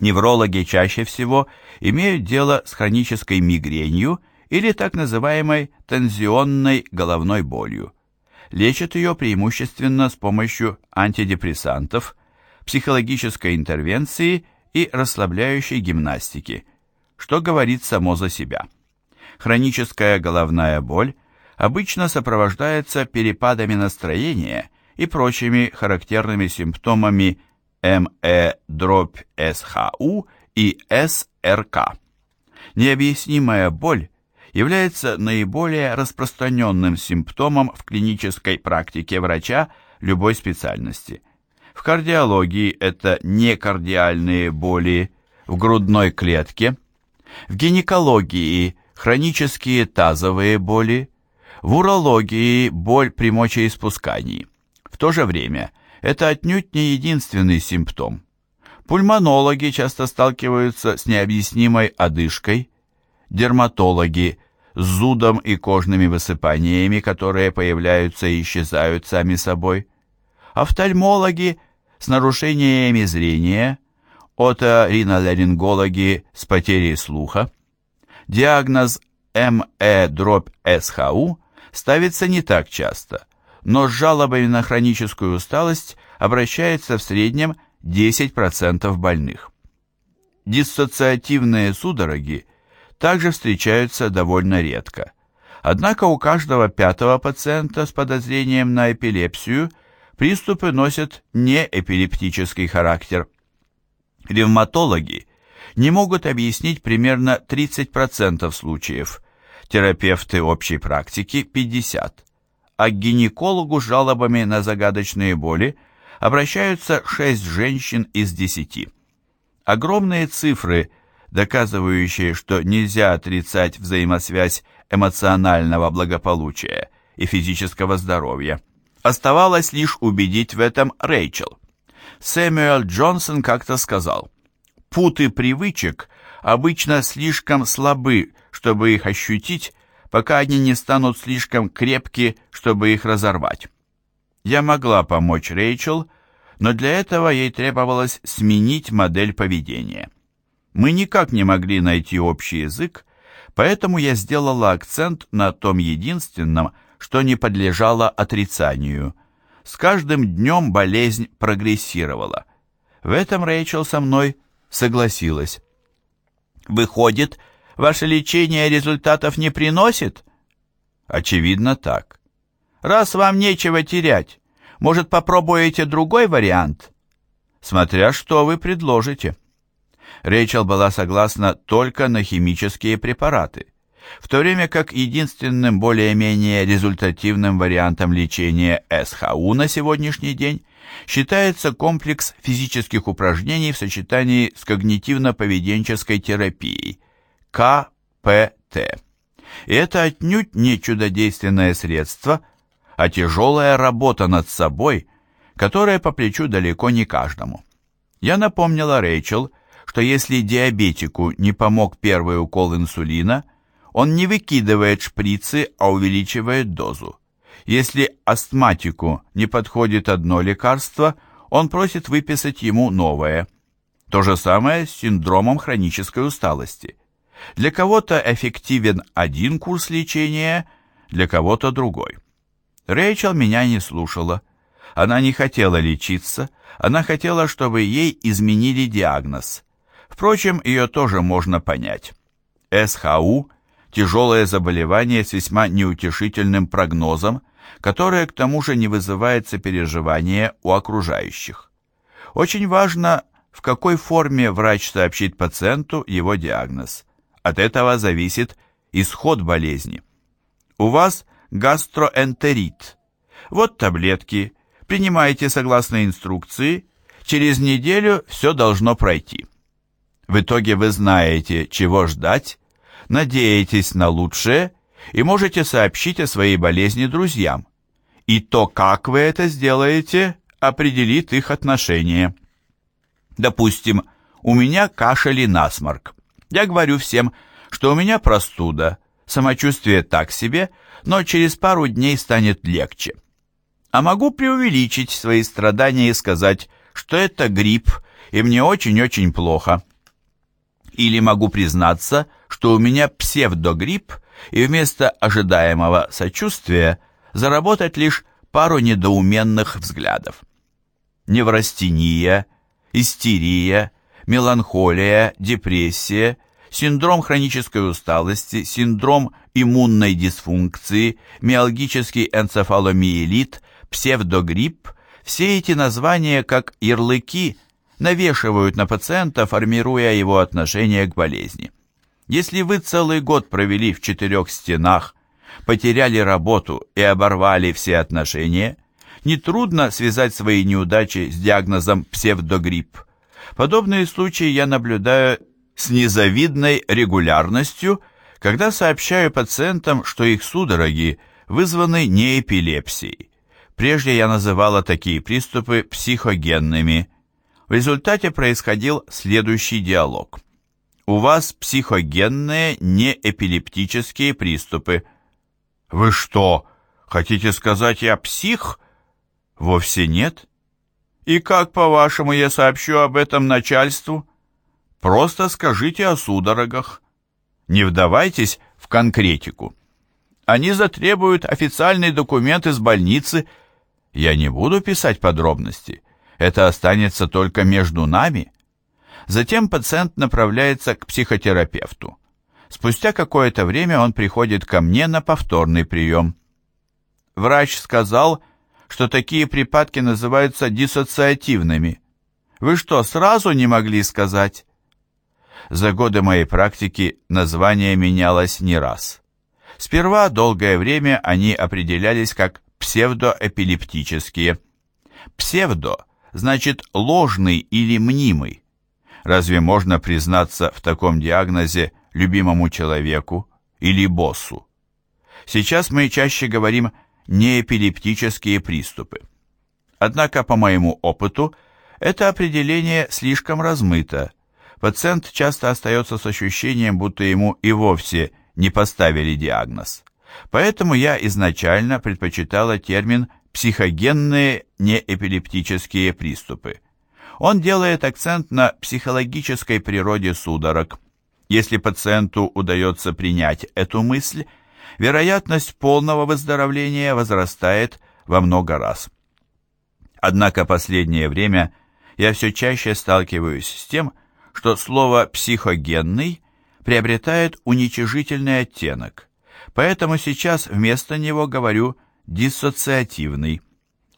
Неврологи чаще всего имеют дело с хронической мигренью или так называемой тензионной головной болью. Лечат ее преимущественно с помощью антидепрессантов, психологической интервенции и расслабляющей гимнастики, что говорит само за себя. Хроническая головная боль обычно сопровождается перепадами настроения и прочими характерными симптомами МЭ-СХУ и СРК. Необъяснимая боль является наиболее распространенным симптомом в клинической практике врача любой специальности. В кардиологии это некардиальные боли в грудной клетке, в гинекологии хронические тазовые боли, в урологии боль при мочеиспускании. В то же время это отнюдь не единственный симптом. Пульмонологи часто сталкиваются с необъяснимой одышкой, дерматологи с зудом и кожными высыпаниями, которые появляются и исчезают сами собой, офтальмологи с нарушениями зрения, оториноларингологи с потерей слуха. Диагноз МЭ-СХУ ставится не так часто, но с жалобами на хроническую усталость обращается в среднем 10% больных. Диссоциативные судороги – также встречаются довольно редко. Однако у каждого пятого пациента с подозрением на эпилепсию приступы носят неэпилептический характер. Ревматологи не могут объяснить примерно 30% случаев, терапевты общей практики – 50%, а к гинекологу с жалобами на загадочные боли обращаются 6 женщин из 10. Огромные цифры – доказывающие, что нельзя отрицать взаимосвязь эмоционального благополучия и физического здоровья. Оставалось лишь убедить в этом Рэйчел. Сэмюэл Джонсон как-то сказал, «Путы привычек обычно слишком слабы, чтобы их ощутить, пока они не станут слишком крепки, чтобы их разорвать». Я могла помочь Рэйчел, но для этого ей требовалось сменить модель поведения. Мы никак не могли найти общий язык, поэтому я сделала акцент на том единственном, что не подлежало отрицанию. С каждым днем болезнь прогрессировала. В этом Рэйчел со мной согласилась. «Выходит, ваше лечение результатов не приносит?» «Очевидно так. Раз вам нечего терять, может, попробуете другой вариант?» «Смотря что вы предложите». Рэйчел была согласна только на химические препараты, в то время как единственным более-менее результативным вариантом лечения СХУ на сегодняшний день считается комплекс физических упражнений в сочетании с когнитивно-поведенческой терапией КПТ. И это отнюдь не чудодейственное средство, а тяжелая работа над собой, которая по плечу далеко не каждому. Я напомнила Рэйчел, что если диабетику не помог первый укол инсулина, он не выкидывает шприцы, а увеличивает дозу. Если астматику не подходит одно лекарство, он просит выписать ему новое. То же самое с синдромом хронической усталости. Для кого-то эффективен один курс лечения, для кого-то другой. Рэйчел меня не слушала. Она не хотела лечиться, она хотела, чтобы ей изменили диагноз. Впрочем, ее тоже можно понять. СХУ – тяжелое заболевание с весьма неутешительным прогнозом, которое к тому же не вызывает сопереживания у окружающих. Очень важно, в какой форме врач сообщит пациенту его диагноз. От этого зависит исход болезни. У вас гастроэнтерит. Вот таблетки. Принимайте согласно инструкции. Через неделю все должно пройти. В итоге вы знаете, чего ждать, надеетесь на лучшее и можете сообщить о своей болезни друзьям. И то, как вы это сделаете, определит их отношение. Допустим, у меня кашель и насморк. Я говорю всем, что у меня простуда, самочувствие так себе, но через пару дней станет легче. А могу преувеличить свои страдания и сказать, что это грипп, и мне очень-очень плохо. Или могу признаться, что у меня псевдогрипп, и вместо ожидаемого сочувствия заработать лишь пару недоуменных взглядов. Неврастения, истерия, меланхолия, депрессия, синдром хронической усталости, синдром иммунной дисфункции, миалгический энцефаломиелит, псевдогрипп – все эти названия, как ярлыки, навешивают на пациента, формируя его отношение к болезни. Если вы целый год провели в четырех стенах, потеряли работу и оборвали все отношения, нетрудно связать свои неудачи с диагнозом псевдогрипп. Подобные случаи я наблюдаю с незавидной регулярностью, когда сообщаю пациентам, что их судороги вызваны не эпилепсией. Прежде я называла такие приступы психогенными. В результате происходил следующий диалог. У вас психогенные неэпилептические приступы. Вы что, хотите сказать, я псих? Вовсе нет. И как, по-вашему, я сообщу об этом начальству? Просто скажите о судорогах. Не вдавайтесь в конкретику. Они затребуют официальный документ из больницы. Я не буду писать подробности. Это останется только между нами. Затем пациент направляется к психотерапевту. Спустя какое-то время он приходит ко мне на повторный прием. Врач сказал, что такие припадки называются диссоциативными. Вы что, сразу не могли сказать? За годы моей практики название менялось не раз. Сперва долгое время они определялись как псевдоэпилептические. Псевдо значит ложный или мнимый. Разве можно признаться в таком диагнозе любимому человеку или боссу? Сейчас мы чаще говорим неэпилептические приступы. Однако, по моему опыту, это определение слишком размыто. Пациент часто остается с ощущением, будто ему и вовсе не поставили диагноз. Поэтому я изначально предпочитала термин «психогенные неэпилептические приступы». Он делает акцент на психологической природе судорог. Если пациенту удается принять эту мысль, вероятность полного выздоровления возрастает во много раз. Однако последнее время я все чаще сталкиваюсь с тем, что слово «психогенный» приобретает уничижительный оттенок, поэтому сейчас вместо него говорю «диссоциативный».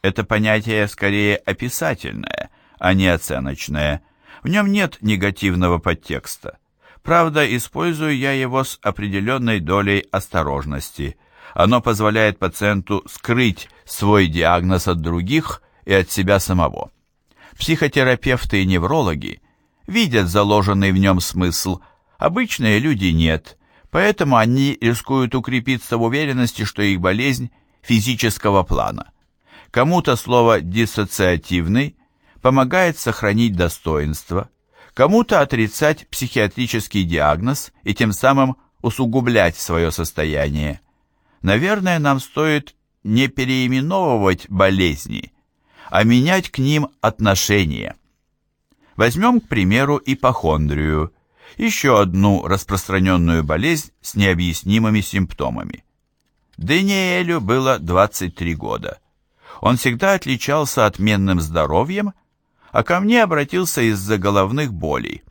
Это понятие скорее описательное, а не оценочное. В нем нет негативного подтекста. Правда, использую я его с определенной долей осторожности. Оно позволяет пациенту скрыть свой диагноз от других и от себя самого. Психотерапевты и неврологи видят заложенный в нем смысл, обычные люди нет, поэтому они рискуют укрепиться в уверенности, что их болезнь физического плана. Кому-то слово «диссоциативный» помогает сохранить достоинство – кому-то отрицать психиатрический диагноз и тем самым усугублять свое состояние. Наверное, нам стоит не переименовывать болезни, а менять к ним отношение. Возьмем, к примеру, ипохондрию, еще одну распространенную болезнь с необъяснимыми симптомами. Даниэлю было 23 года. Он всегда отличался отменным здоровьем а ко мне обратился из-за головных болей.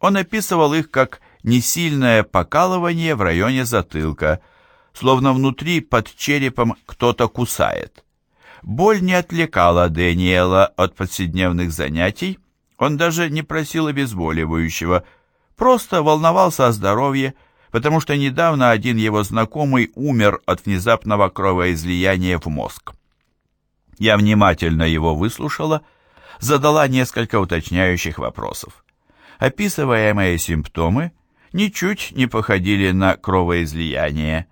Он описывал их как несильное покалывание в районе затылка, словно внутри под черепом кто-то кусает. Боль не отвлекала Дэниела от повседневных занятий, он даже не просил обезболивающего, просто волновался о здоровье, потому что недавно один его знакомый умер от внезапного кровоизлияния в мозг. Я внимательно его выслушала задала несколько уточняющих вопросов. Описываемые симптомы ничуть не походили на кровоизлияние.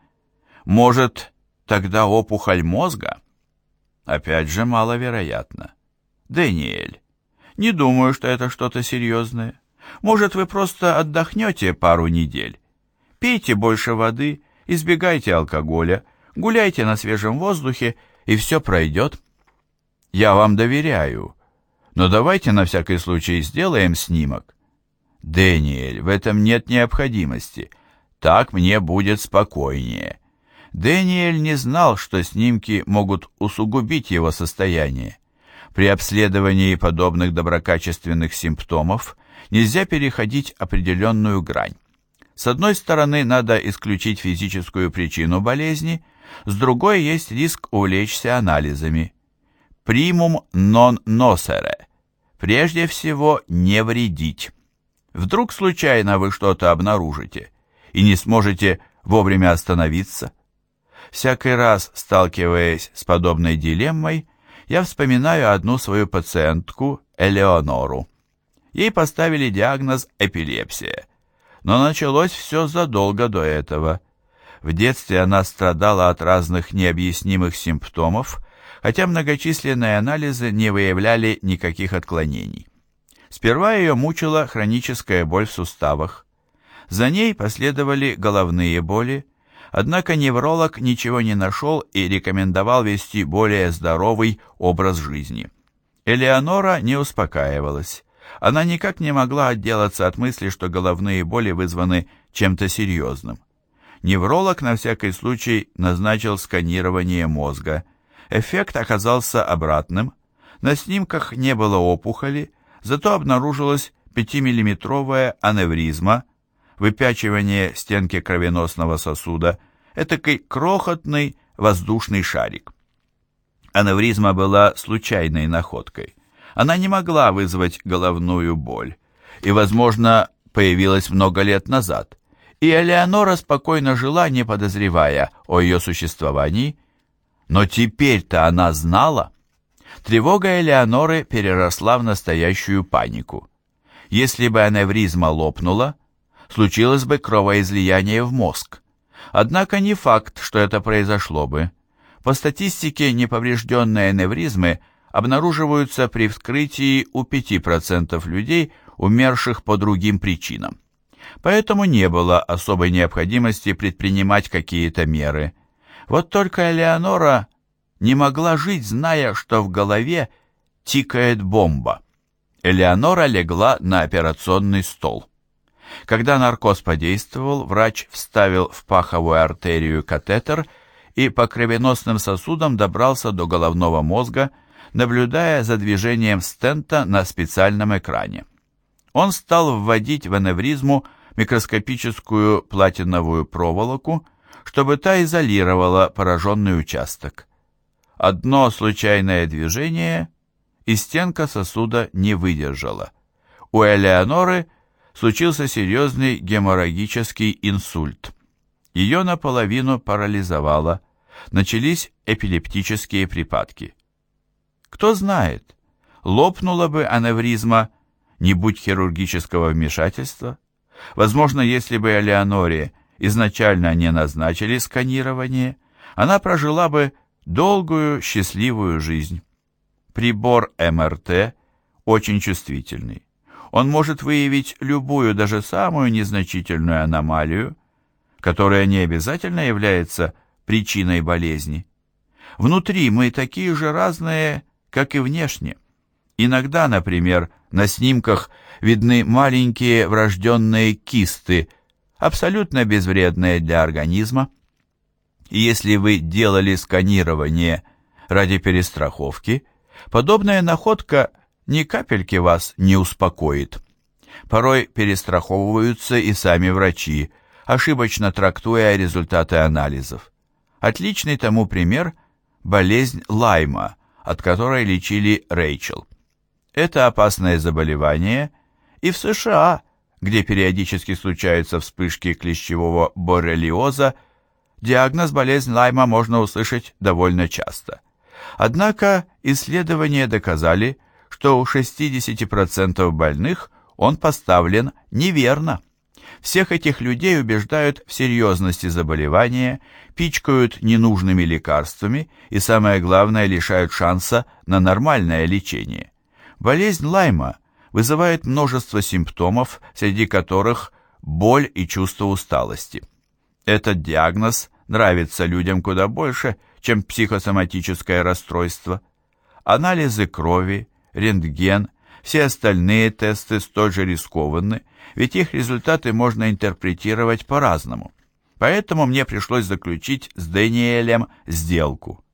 Может, тогда опухоль мозга? Опять же, маловероятно. Дэниэль, не думаю, что это что-то серьезное. Может, вы просто отдохнете пару недель. Пейте больше воды, избегайте алкоголя, гуляйте на свежем воздухе, и все пройдет. Я вам доверяю, но давайте на всякий случай сделаем снимок. Дэниэль, в этом нет необходимости. Так мне будет спокойнее. Дэниэль не знал, что снимки могут усугубить его состояние. При обследовании подобных доброкачественных симптомов нельзя переходить определенную грань. С одной стороны, надо исключить физическую причину болезни, с другой есть риск увлечься анализами. Примум нон носере. Прежде всего, не вредить. Вдруг случайно вы что-то обнаружите и не сможете вовремя остановиться. Всякий раз, сталкиваясь с подобной дилеммой, я вспоминаю одну свою пациентку, Элеонору. Ей поставили диагноз эпилепсия, но началось все задолго до этого. В детстве она страдала от разных необъяснимых симптомов, хотя многочисленные анализы не выявляли никаких отклонений. Сперва ее мучила хроническая боль в суставах. За ней последовали головные боли, однако невролог ничего не нашел и рекомендовал вести более здоровый образ жизни. Элеонора не успокаивалась. Она никак не могла отделаться от мысли, что головные боли вызваны чем-то серьезным. Невролог на всякий случай назначил сканирование мозга. Эффект оказался обратным. На снимках не было опухоли, Зато обнаружилась 5-миллиметровая аневризма, выпячивание стенки кровеносного сосуда, этакой крохотный воздушный шарик. Аневризма была случайной находкой. Она не могла вызвать головную боль и, возможно, появилась много лет назад. И Элеонора спокойно жила, не подозревая о ее существовании. Но теперь-то она знала. Тревога Элеоноры переросла в настоящую панику. Если бы аневризма лопнула, случилось бы кровоизлияние в мозг. Однако не факт, что это произошло бы. По статистике, неповрежденные аневризмы обнаруживаются при вскрытии у 5% людей, умерших по другим причинам. Поэтому не было особой необходимости предпринимать какие-то меры. Вот только Элеонора не могла жить, зная, что в голове тикает бомба. Элеонора легла на операционный стол. Когда наркоз подействовал, врач вставил в паховую артерию катетер и по кровеносным сосудам добрался до головного мозга, наблюдая за движением стента на специальном экране. Он стал вводить в аневризму микроскопическую платиновую проволоку, чтобы та изолировала пораженный участок. Одно случайное движение, и стенка сосуда не выдержала. У Элеоноры случился серьезный геморрагический инсульт. Ее наполовину парализовало, начались эпилептические припадки. Кто знает, лопнула бы аневризма, не будь хирургического вмешательства. Возможно, если бы Элеоноре изначально не назначили сканирование, она прожила бы долгую счастливую жизнь. Прибор МРТ очень чувствительный. Он может выявить любую, даже самую незначительную аномалию, которая не обязательно является причиной болезни. Внутри мы такие же разные, как и внешне. Иногда, например, на снимках видны маленькие врожденные кисты, абсолютно безвредные для организма, и если вы делали сканирование ради перестраховки, подобная находка ни капельки вас не успокоит. Порой перестраховываются и сами врачи, ошибочно трактуя результаты анализов. Отличный тому пример – болезнь Лайма, от которой лечили Рэйчел. Это опасное заболевание и в США, где периодически случаются вспышки клещевого боррелиоза – диагноз болезнь Лайма можно услышать довольно часто. Однако исследования доказали, что у 60% больных он поставлен неверно. Всех этих людей убеждают в серьезности заболевания, пичкают ненужными лекарствами и, самое главное, лишают шанса на нормальное лечение. Болезнь Лайма вызывает множество симптомов, среди которых боль и чувство усталости. Этот диагноз нравится людям куда больше, чем психосоматическое расстройство. Анализы крови, рентген, все остальные тесты столь же рискованны, ведь их результаты можно интерпретировать по-разному. Поэтому мне пришлось заключить с Дэниелем сделку.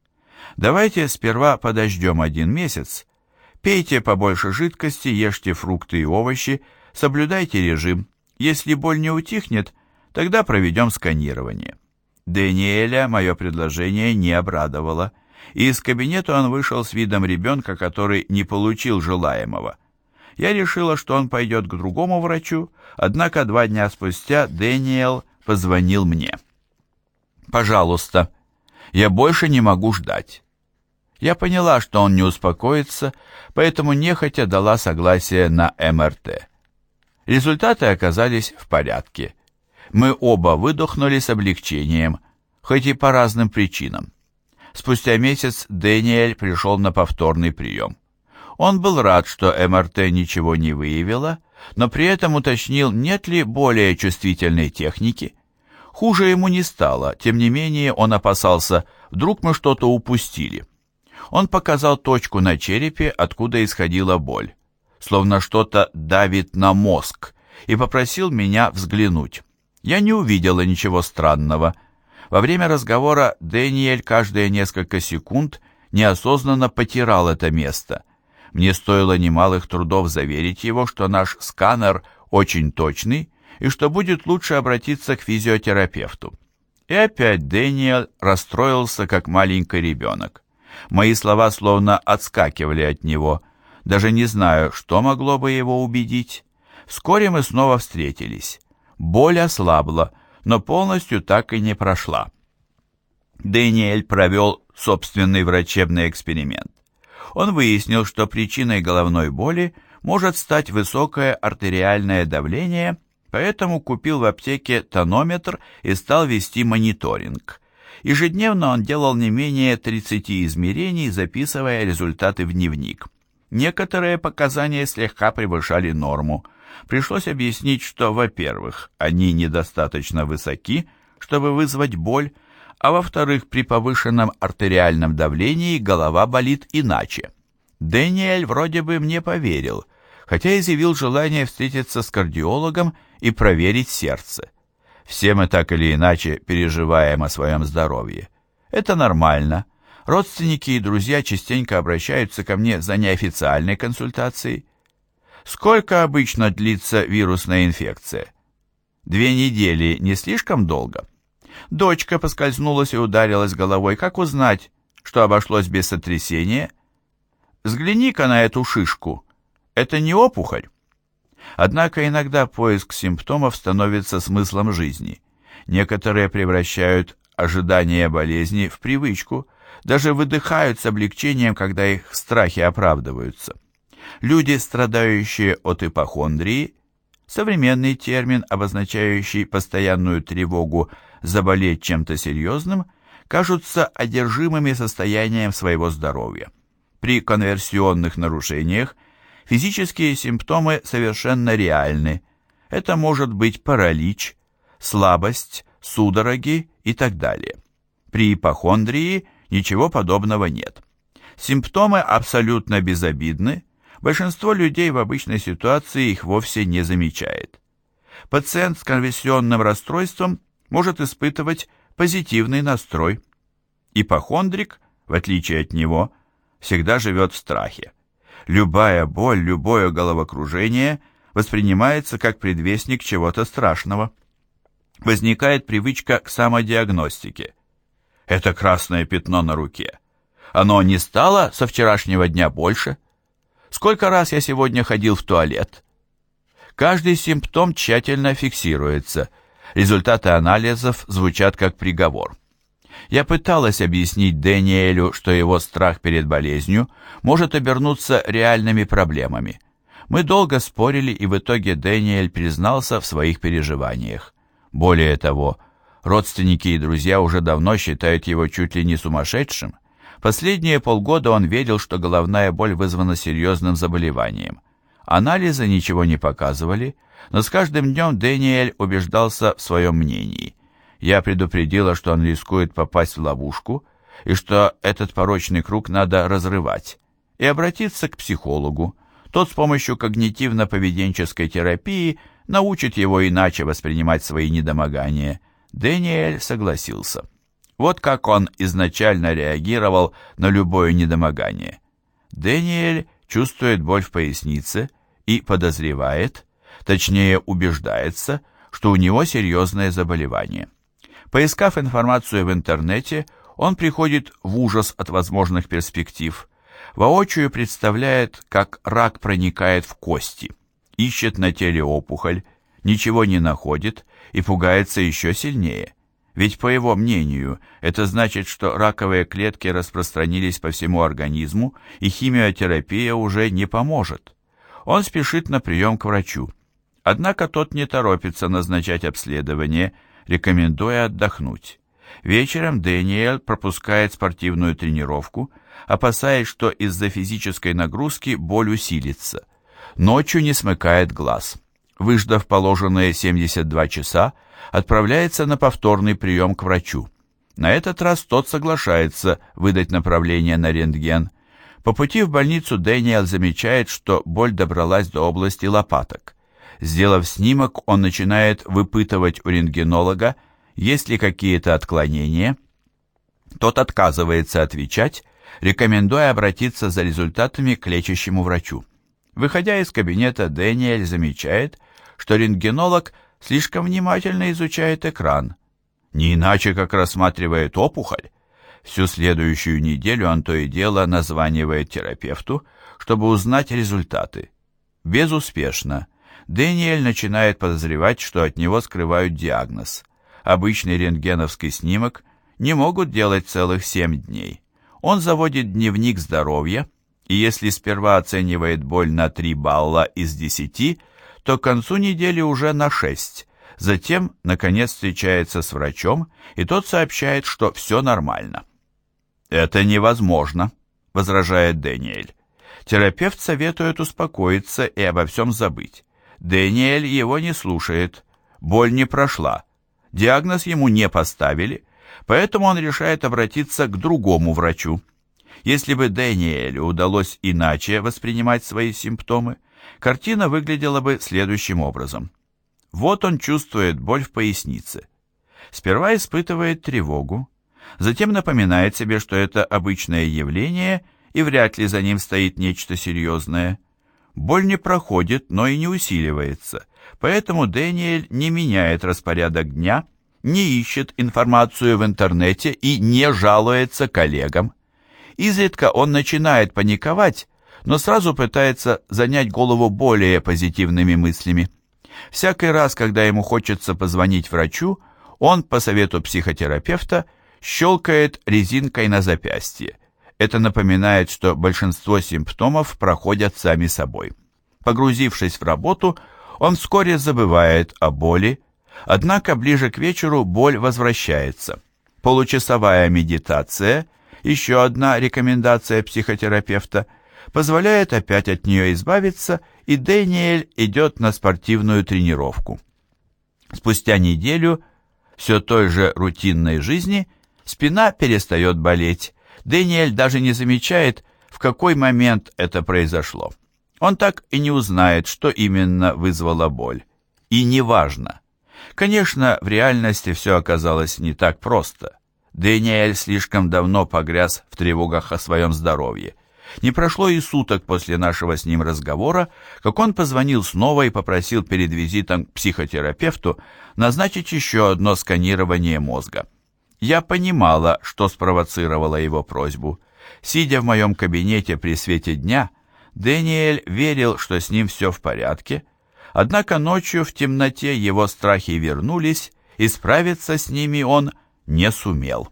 Давайте сперва подождем один месяц, пейте побольше жидкости, ешьте фрукты и овощи, соблюдайте режим. Если боль не утихнет, тогда проведем сканирование. Дэниеля мое предложение не обрадовало, и из кабинета он вышел с видом ребенка, который не получил желаемого. Я решила, что он пойдет к другому врачу, однако два дня спустя Дэниел позвонил мне. «Пожалуйста, я больше не могу ждать». Я поняла, что он не успокоится, поэтому нехотя дала согласие на МРТ. Результаты оказались в порядке. Мы оба выдохнули с облегчением, хоть и по разным причинам. Спустя месяц Дэниэль пришел на повторный прием. Он был рад, что МРТ ничего не выявила, но при этом уточнил, нет ли более чувствительной техники. Хуже ему не стало, тем не менее он опасался, вдруг мы что-то упустили. Он показал точку на черепе, откуда исходила боль, словно что-то давит на мозг, и попросил меня взглянуть. Я не увидела ничего странного, во время разговора Дэниэль каждые несколько секунд неосознанно потирал это место. Мне стоило немалых трудов заверить его, что наш сканер очень точный и что будет лучше обратиться к физиотерапевту. И опять Дэниэль расстроился, как маленький ребенок. Мои слова словно отскакивали от него. Даже не знаю, что могло бы его убедить. Вскоре мы снова встретились. Боль ослабла, но полностью так и не прошла. Дэниэль провел собственный врачебный эксперимент. Он выяснил, что причиной головной боли может стать высокое артериальное давление, поэтому купил в аптеке тонометр и стал вести мониторинг. Ежедневно он делал не менее 30 измерений, записывая результаты в дневник. Некоторые показания слегка превышали норму – Пришлось объяснить, что, во-первых, они недостаточно высоки, чтобы вызвать боль, а во-вторых, при повышенном артериальном давлении голова болит иначе. Дэниэль вроде бы мне поверил, хотя изъявил желание встретиться с кардиологом и проверить сердце. Все мы так или иначе переживаем о своем здоровье. Это нормально. Родственники и друзья частенько обращаются ко мне за неофициальной консультацией. Сколько обычно длится вирусная инфекция? Две недели не слишком долго? Дочка поскользнулась и ударилась головой. Как узнать, что обошлось без сотрясения? Взгляни-ка на эту шишку. Это не опухоль? Однако иногда поиск симптомов становится смыслом жизни. Некоторые превращают ожидание болезни в привычку, даже выдыхают с облегчением, когда их страхи оправдываются. Люди, страдающие от ипохондрии, современный термин, обозначающий постоянную тревогу заболеть чем-то серьезным, кажутся одержимыми состоянием своего здоровья. При конверсионных нарушениях физические симптомы совершенно реальны. Это может быть паралич, слабость, судороги и так далее. При ипохондрии ничего подобного нет. Симптомы абсолютно безобидны, Большинство людей в обычной ситуации их вовсе не замечает. Пациент с конверсионным расстройством может испытывать позитивный настрой. Ипохондрик, в отличие от него, всегда живет в страхе. Любая боль, любое головокружение воспринимается как предвестник чего-то страшного. Возникает привычка к самодиагностике. Это красное пятно на руке. Оно не стало со вчерашнего дня больше – Сколько раз я сегодня ходил в туалет? Каждый симптом тщательно фиксируется. Результаты анализов звучат как приговор. Я пыталась объяснить Дэниелю, что его страх перед болезнью может обернуться реальными проблемами. Мы долго спорили, и в итоге Дэниэль признался в своих переживаниях. Более того, родственники и друзья уже давно считают его чуть ли не сумасшедшим. Последние полгода он верил, что головная боль вызвана серьезным заболеванием. Анализы ничего не показывали, но с каждым днем Дэниэль убеждался в своем мнении. Я предупредила, что он рискует попасть в ловушку, и что этот порочный круг надо разрывать. и обратиться к психологу. Тот с помощью когнитивно-поведенческой терапии научит его иначе воспринимать свои недомогания. Дэниэль согласился. Вот как он изначально реагировал на любое недомогание. Дэниэль чувствует боль в пояснице и подозревает, точнее убеждается, что у него серьезное заболевание. Поискав информацию в интернете, он приходит в ужас от возможных перспектив. Воочию представляет, как рак проникает в кости, ищет на теле опухоль, ничего не находит и пугается еще сильнее. Ведь, по его мнению, это значит, что раковые клетки распространились по всему организму, и химиотерапия уже не поможет. Он спешит на прием к врачу. Однако тот не торопится назначать обследование, рекомендуя отдохнуть. Вечером Дэниел пропускает спортивную тренировку, опасаясь, что из-за физической нагрузки боль усилится. Ночью не смыкает глаз. Выждав положенные 72 часа, отправляется на повторный прием к врачу. На этот раз тот соглашается выдать направление на рентген. По пути в больницу Дэниел замечает, что боль добралась до области лопаток. Сделав снимок, он начинает выпытывать у рентгенолога, есть ли какие-то отклонения. Тот отказывается отвечать, рекомендуя обратиться за результатами к лечащему врачу. Выходя из кабинета, Дэниэль замечает, что рентгенолог слишком внимательно изучает экран, не иначе как рассматривает опухоль. Всю следующую неделю он то и дело названивает терапевту, чтобы узнать результаты. Безуспешно. Дэниэль начинает подозревать, что от него скрывают диагноз. Обычный рентгеновский снимок не могут делать целых 7 дней. Он заводит дневник здоровья, и если сперва оценивает боль на 3 балла из 10, то к концу недели уже на 6. Затем, наконец, встречается с врачом, и тот сообщает, что все нормально. «Это невозможно», — возражает Дэниэль. Терапевт советует успокоиться и обо всем забыть. Дэниэль его не слушает. Боль не прошла. Диагноз ему не поставили, поэтому он решает обратиться к другому врачу. Если бы Дэниэлю удалось иначе воспринимать свои симптомы, картина выглядела бы следующим образом. Вот он чувствует боль в пояснице. Сперва испытывает тревогу, затем напоминает себе, что это обычное явление и вряд ли за ним стоит нечто серьезное. Боль не проходит, но и не усиливается, поэтому Дэниэль не меняет распорядок дня, не ищет информацию в интернете и не жалуется коллегам. Изредка он начинает паниковать, но сразу пытается занять голову более позитивными мыслями. Всякий раз, когда ему хочется позвонить врачу, он, по совету психотерапевта, щелкает резинкой на запястье. Это напоминает, что большинство симптомов проходят сами собой. Погрузившись в работу, он вскоре забывает о боли, однако ближе к вечеру боль возвращается. Получасовая медитация, еще одна рекомендация психотерапевта, позволяет опять от нее избавиться, и Дэниэль идет на спортивную тренировку. Спустя неделю все той же рутинной жизни спина перестает болеть, Дэниэль даже не замечает, в какой момент это произошло. Он так и не узнает, что именно вызвало боль. И неважно. Конечно, в реальности все оказалось не так просто. Дэниэль слишком давно погряз в тревогах о своем здоровье. Не прошло и суток после нашего с ним разговора, как он позвонил снова и попросил перед визитом к психотерапевту назначить еще одно сканирование мозга. Я понимала, что спровоцировало его просьбу. Сидя в моем кабинете при свете дня, Дэниэль верил, что с ним все в порядке, однако ночью в темноте его страхи вернулись, и справиться с ними он не сумел.